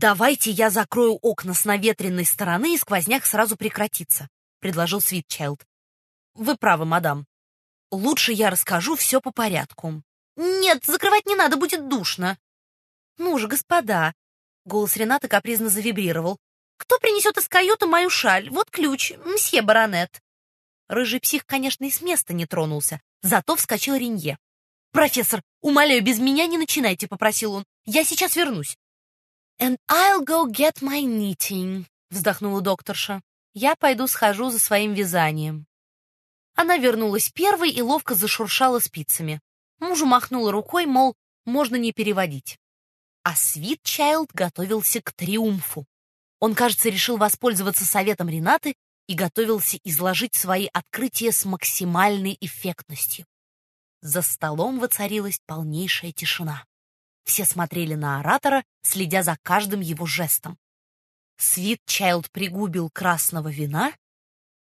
«Давайте я закрою окна с наветренной стороны, и сквозняк сразу прекратится», — предложил Свитчайлд. «Вы правы, мадам. Лучше я расскажу все по порядку». «Нет, закрывать не надо, будет душно». «Ну же, господа!» — голос Рената капризно завибрировал. «Кто принесет из каюты мою шаль? Вот ключ, мсье баронет». Рыжий псих, конечно, и с места не тронулся, зато вскочил Ренье. «Профессор, умоляю, без меня не начинайте», — попросил он. «Я сейчас вернусь». «And I'll go get my knitting», — вздохнула докторша. «Я пойду схожу за своим вязанием». Она вернулась первой и ловко зашуршала спицами. Мужу махнула рукой, мол, можно не переводить. А Свит Чайлд готовился к триумфу. Он, кажется, решил воспользоваться советом Ренаты и готовился изложить свои открытия с максимальной эффектностью. За столом воцарилась полнейшая тишина. Все смотрели на оратора, следя за каждым его жестом. Свит Чайлд пригубил красного вина,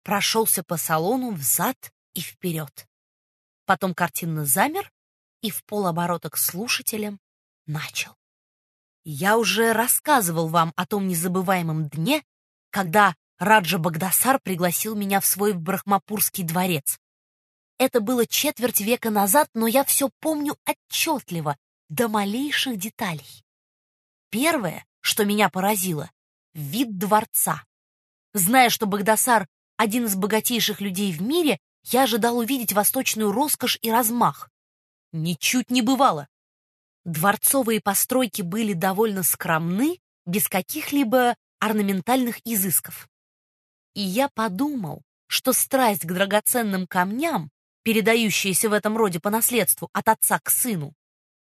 прошелся по салону взад и вперед. Потом картинно замер и в полоборота к слушателям начал. Я уже рассказывал вам о том незабываемом дне, когда Раджа Багдасар пригласил меня в свой брахмапурский дворец. Это было четверть века назад, но я все помню отчетливо, до малейших деталей. Первое, что меня поразило — вид дворца. Зная, что Багдасар — один из богатейших людей в мире, я ожидал увидеть восточную роскошь и размах. Ничуть не бывало. Дворцовые постройки были довольно скромны, без каких-либо орнаментальных изысков. И я подумал, что страсть к драгоценным камням, передающаяся в этом роде по наследству от отца к сыну,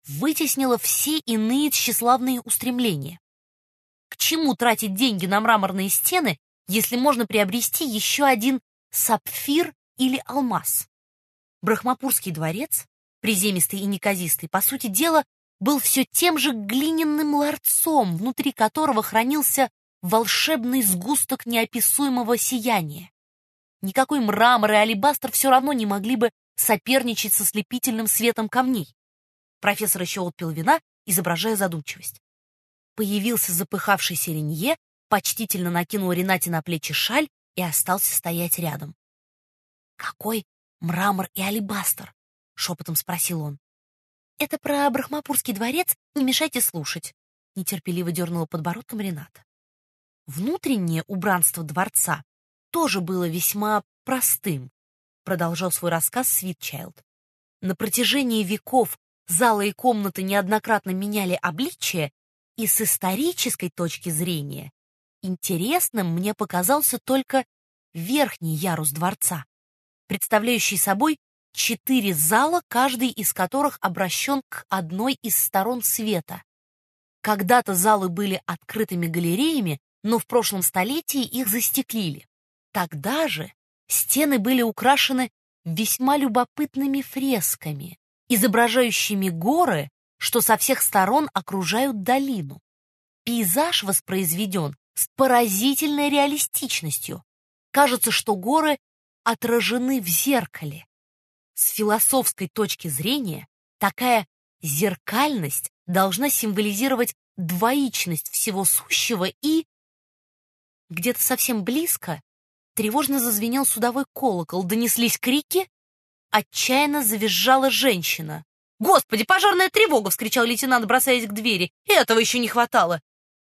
вытеснила все иные тщеславные устремления. К чему тратить деньги на мраморные стены, если можно приобрести еще один сапфир или алмаз? Брахмапурский дворец приземистый и неказистый, по сути дела, был все тем же глиняным ларцом, внутри которого хранился волшебный сгусток неописуемого сияния. Никакой мрамор и алебастр все равно не могли бы соперничать со слепительным светом камней. Профессор еще отпил вина, изображая задумчивость. Появился запыхавшийся Ренье, почтительно накинул Ренате на плечи шаль и остался стоять рядом. Какой мрамор и алебастр! — шепотом спросил он. «Это про Брахмапурский дворец, не мешайте слушать», — нетерпеливо дернула подбородком Рената. Внутреннее убранство дворца тоже было весьма простым, продолжал свой рассказ Свитчайлд. На протяжении веков залы и комнаты неоднократно меняли обличие, и с исторической точки зрения интересным мне показался только верхний ярус дворца, представляющий собой четыре зала, каждый из которых обращен к одной из сторон света. Когда-то залы были открытыми галереями, но в прошлом столетии их застеклили. Тогда же стены были украшены весьма любопытными фресками, изображающими горы, что со всех сторон окружают долину. Пейзаж воспроизведен с поразительной реалистичностью. Кажется, что горы отражены в зеркале. С философской точки зрения такая зеркальность должна символизировать двоичность всего сущего и... Где-то совсем близко тревожно зазвенел судовой колокол, донеслись крики, отчаянно завизжала женщина. «Господи, пожарная тревога!» — вскричал лейтенант, бросаясь к двери. «Этого еще не хватало!»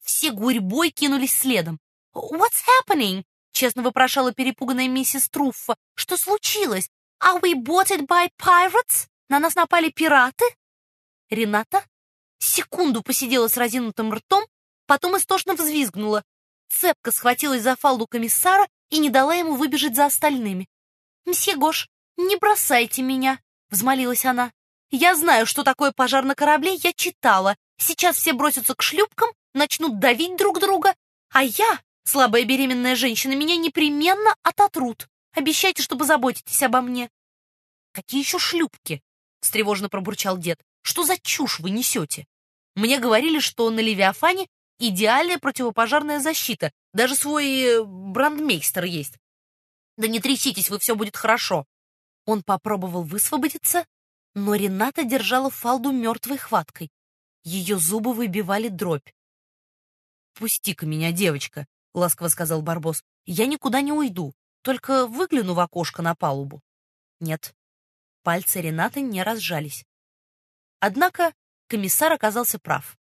Все гурьбой кинулись следом. «What's happening?» — честно вопрошала перепуганная миссис Труффа. «Что случилось? «Are we boarded by pirates? На нас напали пираты?» Рената секунду посидела с разинутым ртом, потом истошно взвизгнула. Цепко схватилась за фалду комиссара и не дала ему выбежать за остальными. «Мсье Гош, не бросайте меня!» — взмолилась она. «Я знаю, что такое пожар на корабле, я читала. Сейчас все бросятся к шлюпкам, начнут давить друг друга, а я, слабая беременная женщина, меня непременно ототрут. Обещайте, чтобы заботитесь обо мне. Какие еще шлюпки? Встревожно пробурчал дед. Что за чушь вы несете? Мне говорили, что на Левиафане идеальная противопожарная защита. Даже свой э, брандмейстер есть. Да не тряситесь, вы все будет хорошо. Он попробовал высвободиться, но Рената держала фалду мертвой хваткой. Ее зубы выбивали дробь. «Отпусти-ка меня, девочка», — ласково сказал Барбос. «Я никуда не уйду, только выгляну в окошко на палубу». Нет, пальцы Ренаты не разжались. Однако комиссар оказался прав.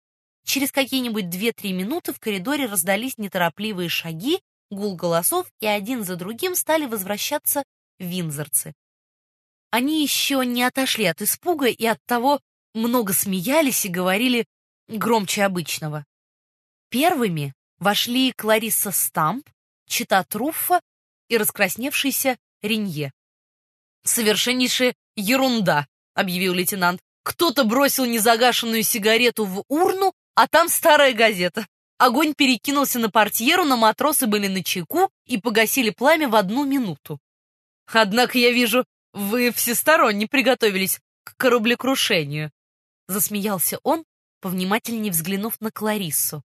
Через какие-нибудь две-три минуты в коридоре раздались неторопливые шаги, гул голосов, и один за другим стали возвращаться винзорцы. Они еще не отошли от испуга и от того много смеялись и говорили громче обычного. Первыми вошли Кларисса Стамп, Чита Труффа и раскрасневшийся Ренье. «Совершеннейшая ерунда», — объявил лейтенант. «Кто-то бросил незагашенную сигарету в урну, а там старая газета. Огонь перекинулся на портьеру, но матросы были на чеку и погасили пламя в одну минуту. Однако я вижу, вы всесторонне приготовились к кораблекрушению. Засмеялся он, повнимательнее взглянув на Клариссу.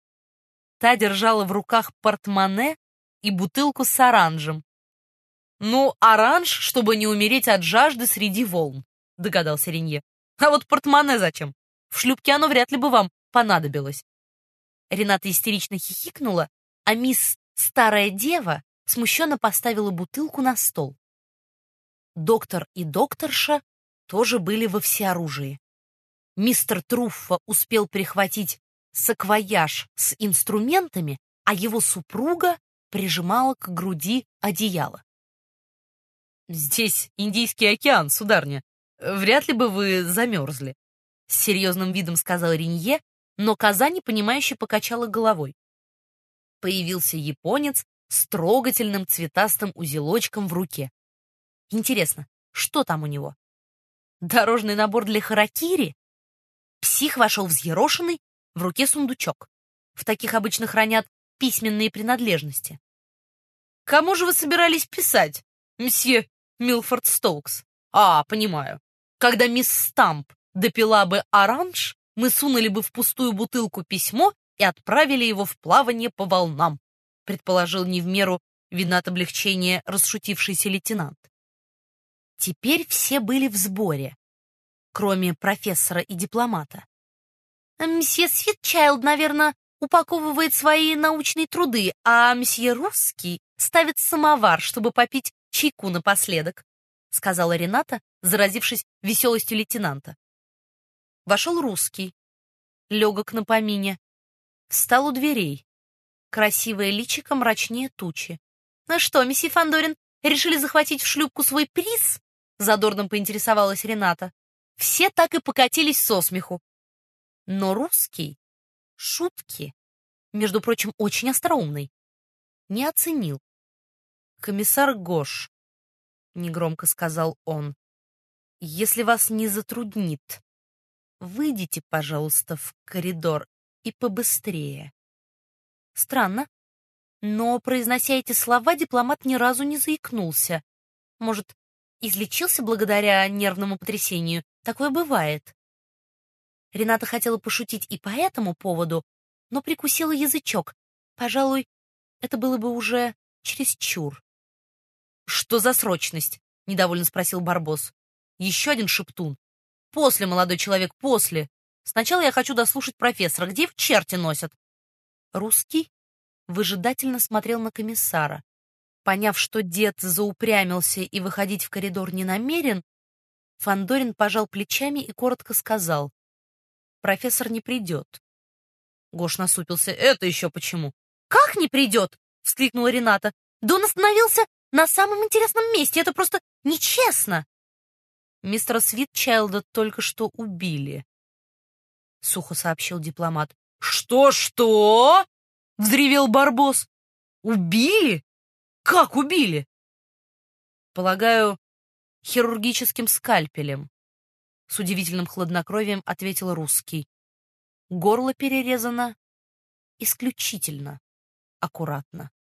Та держала в руках портмоне и бутылку с оранжем. «Ну, оранж, чтобы не умереть от жажды среди волн», — догадался Ренье. «А вот портмоне зачем? В шлюпке оно вряд ли бы вам понадобилось». Рената истерично хихикнула, а мисс Старая Дева смущенно поставила бутылку на стол. Доктор и докторша тоже были во всеоружии. Мистер Труффа успел прихватить саквояж с инструментами, а его супруга прижимала к груди одеяло. «Здесь Индийский океан, сударня. Вряд ли бы вы замерзли», — с серьезным видом сказал Ринье, но коза непонимающе покачала головой. Появился японец с трогательным цветастым узелочком в руке. Интересно, что там у него? Дорожный набор для харакири? Псих вошел взъерошенный, в руке сундучок. В таких обычно хранят письменные принадлежности. «Кому же вы собирались писать, мсье Милфорд Стоукс?» «А, понимаю. Когда мисс Стамп допила бы оранж, мы сунули бы в пустую бутылку письмо и отправили его в плавание по волнам», предположил не в меру видно от облегчения расшутившийся лейтенант. Теперь все были в сборе кроме профессора и дипломата. Мсье Свитчайлд, наверное, упаковывает свои научные труды, а мсье Русский ставит самовар, чтобы попить чайку напоследок, сказала Рената, заразившись веселостью лейтенанта. Вошел Русский, легок на помине, встал у дверей. Красивое личико мрачнее тучи. «Ну что, месье Фандорин, решили захватить в шлюпку свой приз?» Задорно поинтересовалась Рената. Все так и покатились со смеху. Но русский шутки, между прочим, очень остроумный, не оценил. «Комиссар Гош», — негромко сказал он, — «если вас не затруднит, выйдите, пожалуйста, в коридор и побыстрее». Странно, но, произнося эти слова, дипломат ни разу не заикнулся. Может, излечился благодаря нервному потрясению Такое бывает. Рената хотела пошутить и по этому поводу, но прикусила язычок. Пожалуй, это было бы уже чересчур. «Что за срочность?» — недовольно спросил Барбос. «Еще один шептун. После, молодой человек, после. Сначала я хочу дослушать профессора. Где в черти носят?» Русский выжидательно смотрел на комиссара. Поняв, что дед заупрямился и выходить в коридор не намерен, Фандорин пожал плечами и коротко сказал. «Профессор не придет». Гош насупился. «Это еще почему?» «Как не придет?» — вскликнула Рената. «Да он остановился на самом интересном месте. Это просто нечестно!» «Мистера Свитчайлда только что убили», — сухо сообщил дипломат. «Что-что?» — взревел Барбос. «Убили? Как убили?» «Полагаю, хирургическим скальпелем. С удивительным хладнокровием ответил русский. Горло перерезано исключительно аккуратно.